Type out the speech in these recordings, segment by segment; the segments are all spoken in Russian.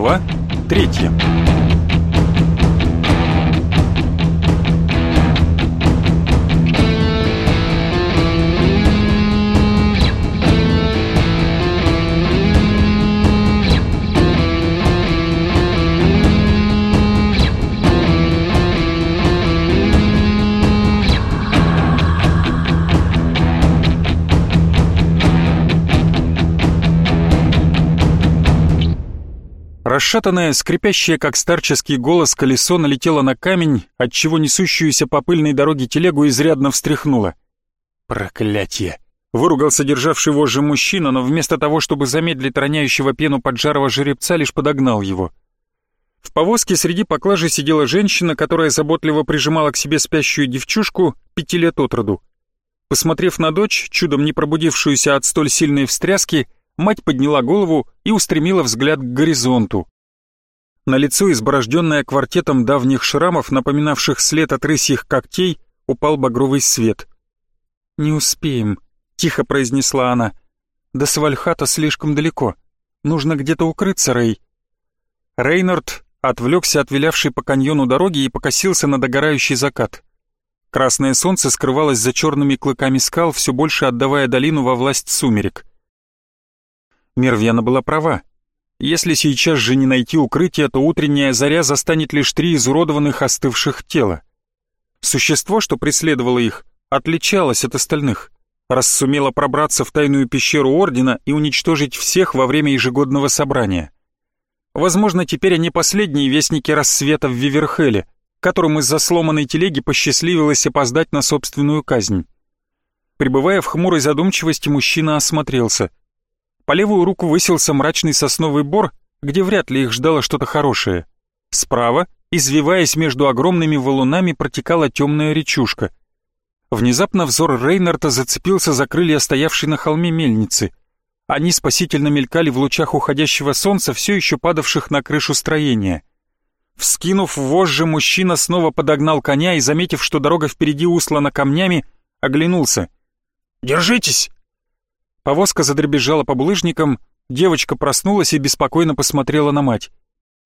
Глава третья. Расшатанное, скрипящее, как старческий голос, колесо налетело на камень, отчего несущуюся по пыльной дороге телегу изрядно встряхнуло. «Проклятие!» — выругался державший вожжи мужчина, но вместо того, чтобы замедлить роняющего пену поджарого жеребца, лишь подогнал его. В повозке среди поклажи сидела женщина, которая заботливо прижимала к себе спящую девчушку пяти лет от роду. Посмотрев на дочь, чудом не пробудившуюся от столь сильной встряски, мать подняла голову и устремила взгляд к горизонту. На лицо, изборожденное квартетом давних шрамов, напоминавших след от рысьих когтей, упал багровый свет. «Не успеем», — тихо произнесла она. «До Свальхата слишком далеко. Нужно где-то укрыться, Рэй». Рейнард отвлекся от вилявшей по каньону дороги и покосился на догорающий закат. Красное солнце скрывалось за черными клыками скал, все больше отдавая долину во власть сумерек. Мервьяна была права. Если сейчас же не найти укрытие, то утренняя заря застанет лишь три изуродованных остывших тела. Существо, что преследовало их, отличалось от остальных, раз сумело пробраться в тайную пещеру Ордена и уничтожить всех во время ежегодного собрания. Возможно, теперь они последние вестники рассвета в Виверхеле, которым из-за сломанной телеги посчастливилось опоздать на собственную казнь. Пребывая в хмурой задумчивости, мужчина осмотрелся. По левую руку высился мрачный сосновый бор, где вряд ли их ждало что-то хорошее. Справа, извиваясь между огромными валунами, протекала темная речушка. Внезапно взор Рейнарта зацепился за крылья стоявшей на холме мельницы. Они спасительно мелькали в лучах уходящего солнца, все еще падавших на крышу строения. Вскинув вожжи, мужчина снова подогнал коня и, заметив, что дорога впереди услана камнями, оглянулся. «Держитесь!» Повозка задребезжала по булыжникам, девочка проснулась и беспокойно посмотрела на мать.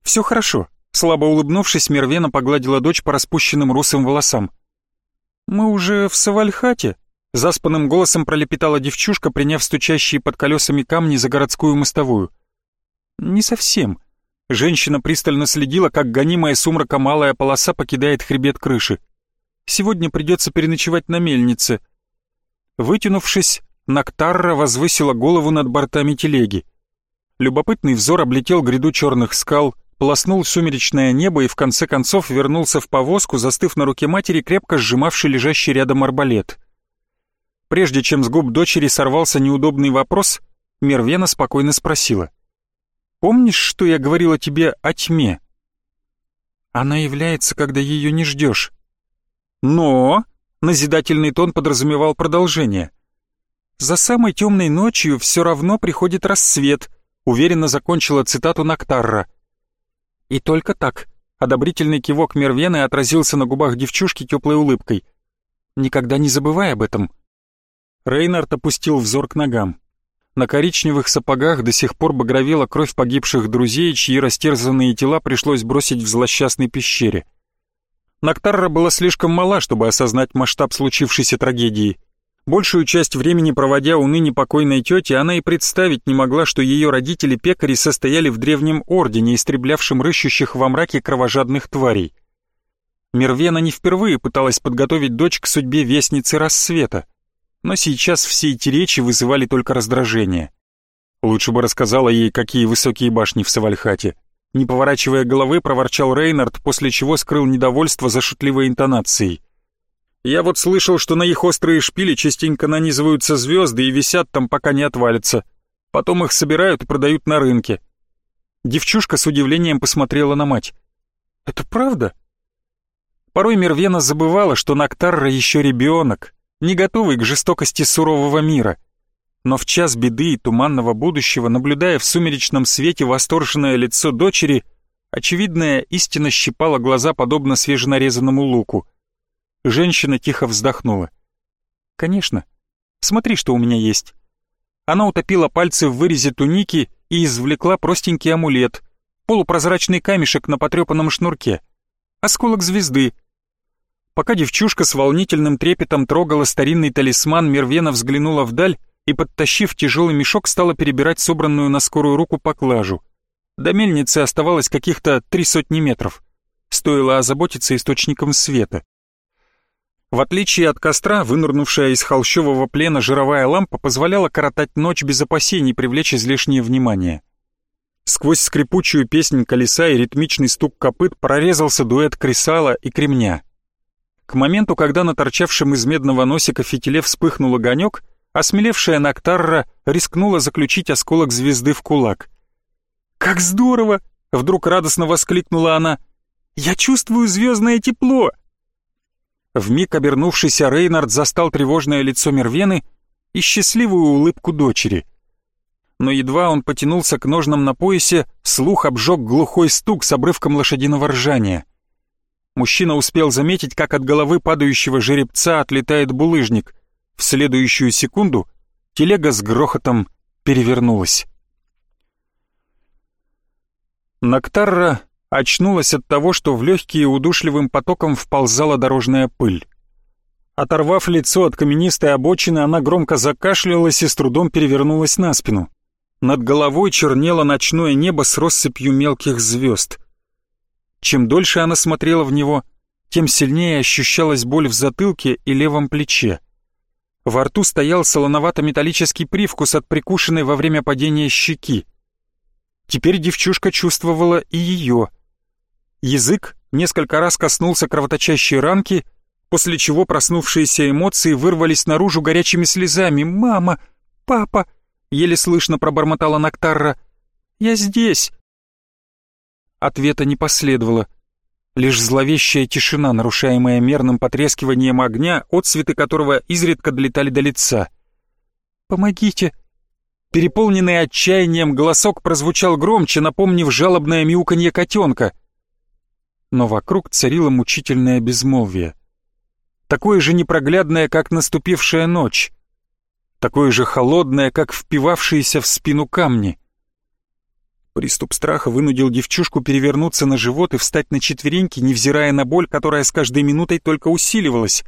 «Все хорошо», — слабо улыбнувшись, Мервена погладила дочь по распущенным русым волосам. «Мы уже в Савальхате?» — заспанным голосом пролепетала девчушка, приняв стучащие под колесами камни за городскую мостовую. «Не совсем». Женщина пристально следила, как гонимая сумрака малая полоса покидает хребет крыши. «Сегодня придется переночевать на мельнице». Вытянувшись, Нактарра возвысила голову над бортами телеги. Любопытный взор облетел гряду черных скал, полоснул сумеречное небо и в конце концов вернулся в повозку, застыв на руке матери, крепко сжимавший лежащий рядом арбалет. Прежде чем с губ дочери сорвался неудобный вопрос, Мервена спокойно спросила. «Помнишь, что я говорила тебе о тьме?» «Она является, когда ее не ждешь». «Но...» — назидательный тон подразумевал продолжение — «За самой темной ночью все равно приходит рассвет», уверенно закончила цитату Нактарра. И только так. Одобрительный кивок Мервены отразился на губах девчушки теплой улыбкой. «Никогда не забывай об этом». Рейнард опустил взор к ногам. На коричневых сапогах до сих пор багровела кровь погибших друзей, чьи растерзанные тела пришлось бросить в злосчастной пещере. Нактарра была слишком мала, чтобы осознать масштаб случившейся трагедии. Большую часть времени проводя у ныне покойной тети, она и представить не могла, что ее родители-пекари состояли в древнем ордене, истреблявшем рыщущих во мраке кровожадных тварей. Мервена не впервые пыталась подготовить дочь к судьбе вестницы рассвета, но сейчас все эти речи вызывали только раздражение. Лучше бы рассказала ей, какие высокие башни в Савальхате. Не поворачивая головы, проворчал Рейнард, после чего скрыл недовольство за шутливой интонацией. Я вот слышал, что на их острые шпили частенько нанизываются звезды и висят там, пока не отвалятся. Потом их собирают и продают на рынке. Девчушка с удивлением посмотрела на мать. «Это правда?» Порой Мервена забывала, что Нактарра еще ребенок, не готовый к жестокости сурового мира. Но в час беды и туманного будущего, наблюдая в сумеречном свете восторженное лицо дочери, очевидная истина щипала глаза подобно свеженарезанному луку — Женщина тихо вздохнула. «Конечно. Смотри, что у меня есть». Она утопила пальцы в вырезе туники и извлекла простенький амулет. полупрозрачный камешек на потрепанном шнурке. Осколок звезды. Пока девчушка с волнительным трепетом трогала старинный талисман, Мервена взглянула вдаль и, подтащив тяжелый мешок, стала перебирать собранную на скорую руку поклажу. До мельницы оставалось каких-то три сотни метров. Стоило озаботиться источником света. В отличие от костра, вынырнувшая из холщового плена жировая лампа позволяла коротать ночь без опасений привлечь излишнее внимание. Сквозь скрипучую песнь колеса и ритмичный стук копыт прорезался дуэт кресала и кремня. К моменту, когда на торчавшем из медного носика фитиле вспыхнул огонек, осмелевшая Нактарра рискнула заключить осколок звезды в кулак. «Как здорово!» — вдруг радостно воскликнула она. «Я чувствую звездное тепло!» Вмиг обернувшийся Рейнард застал тревожное лицо Мервены и счастливую улыбку дочери. Но едва он потянулся к ножнам на поясе, слух обжег глухой стук с обрывком лошадиного ржания. Мужчина успел заметить, как от головы падающего жеребца отлетает булыжник. В следующую секунду телега с грохотом перевернулась. Нактарра очнулась от того, что в легкие удушливым потоком вползала дорожная пыль. Оторвав лицо от каменистой обочины, она громко закашлялась и с трудом перевернулась на спину. Над головой чернело ночное небо с россыпью мелких звезд. Чем дольше она смотрела в него, тем сильнее ощущалась боль в затылке и левом плече. Во рту стоял солоновато-металлический привкус от прикушенной во время падения щеки. Теперь девчушка чувствовала и ее — Язык несколько раз коснулся кровоточащей ранки, после чего проснувшиеся эмоции вырвались наружу горячими слезами. «Мама! Папа!» — еле слышно пробормотала Нактарра. «Я здесь!» Ответа не последовало. Лишь зловещая тишина, нарушаемая мерным потрескиванием огня, отцветы которого изредка долетали до лица. «Помогите!» Переполненный отчаянием голосок прозвучал громче, напомнив жалобное мяуканье котенка — но вокруг царило мучительное безмолвие. Такое же непроглядное, как наступившая ночь. Такое же холодное, как впивавшиеся в спину камни. Приступ страха вынудил девчушку перевернуться на живот и встать на четвереньки, невзирая на боль, которая с каждой минутой только усиливалась.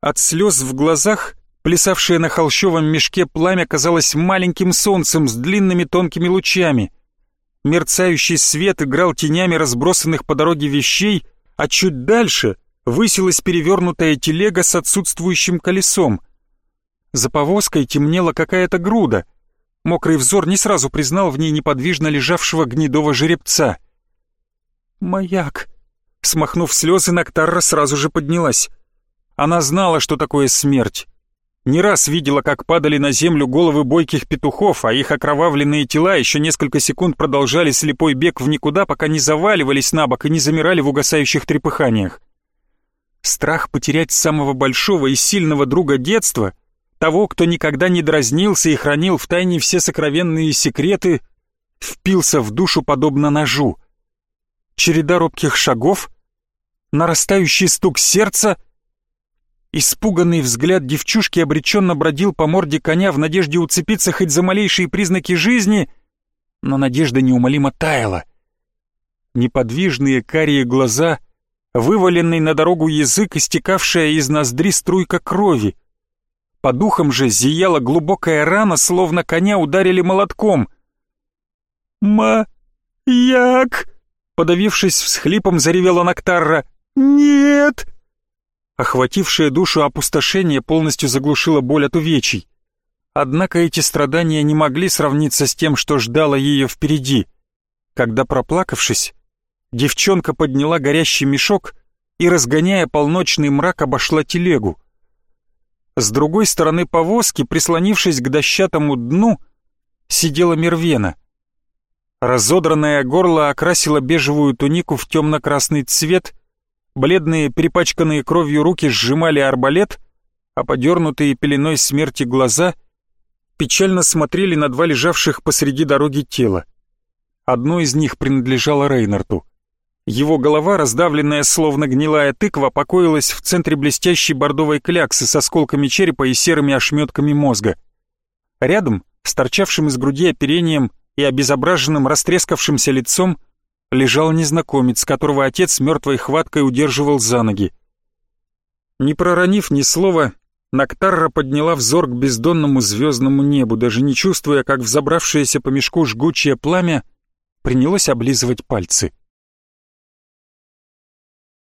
От слез в глазах, плясавшее на холщовом мешке пламя, казалось маленьким солнцем с длинными тонкими лучами — Мерцающий свет играл тенями разбросанных по дороге вещей, а чуть дальше высилась перевернутая телега с отсутствующим колесом. За повозкой темнела какая-то груда. Мокрый взор не сразу признал в ней неподвижно лежавшего гнедого жеребца. «Маяк!» Смахнув слезы, Нактарра сразу же поднялась. Она знала, что такое смерть. Не раз видела, как падали на землю головы бойких петухов, а их окровавленные тела еще несколько секунд продолжали слепой бег в никуда, пока не заваливались на бок и не замирали в угасающих трепыханиях. Страх потерять самого большого и сильного друга детства, того, кто никогда не дразнился и хранил в тайне все сокровенные секреты, впился в душу подобно ножу. Череда робких шагов, нарастающий стук сердца — Испуганный взгляд девчушки обреченно бродил по морде коня в надежде уцепиться хоть за малейшие признаки жизни, но надежда неумолимо таяла. Неподвижные карие глаза, вываленный на дорогу язык, истекавшая из ноздри струйка крови. По духам же зияла глубокая рана, словно коня ударили молотком. «Ма-як!» Подавившись всхлипом, заревела Нактарра. «Нет!» Охватившее душу опустошение полностью заглушило боль от увечий. Однако эти страдания не могли сравниться с тем, что ждало ее впереди. Когда, проплакавшись, девчонка подняла горящий мешок и, разгоняя полночный мрак, обошла телегу. С другой стороны повозки, прислонившись к дощатому дну, сидела Мервена. Разодранное горло окрасило бежевую тунику в темно-красный цвет — Бледные, перепачканные кровью руки сжимали арбалет, а подернутые пеленой смерти глаза печально смотрели на два лежавших посреди дороги тела. Одно из них принадлежало Рейнарту. Его голова, раздавленная словно гнилая тыква, покоилась в центре блестящей бордовой кляксы с осколками черепа и серыми ошметками мозга. Рядом, с торчавшим из груди оперением и обезображенным растрескавшимся лицом, лежал незнакомец, которого отец мертвой хваткой удерживал за ноги. Не проронив ни слова, Нактарра подняла взор к бездонному звездному небу, даже не чувствуя, как взобравшееся по мешку жгучее пламя принялось облизывать пальцы —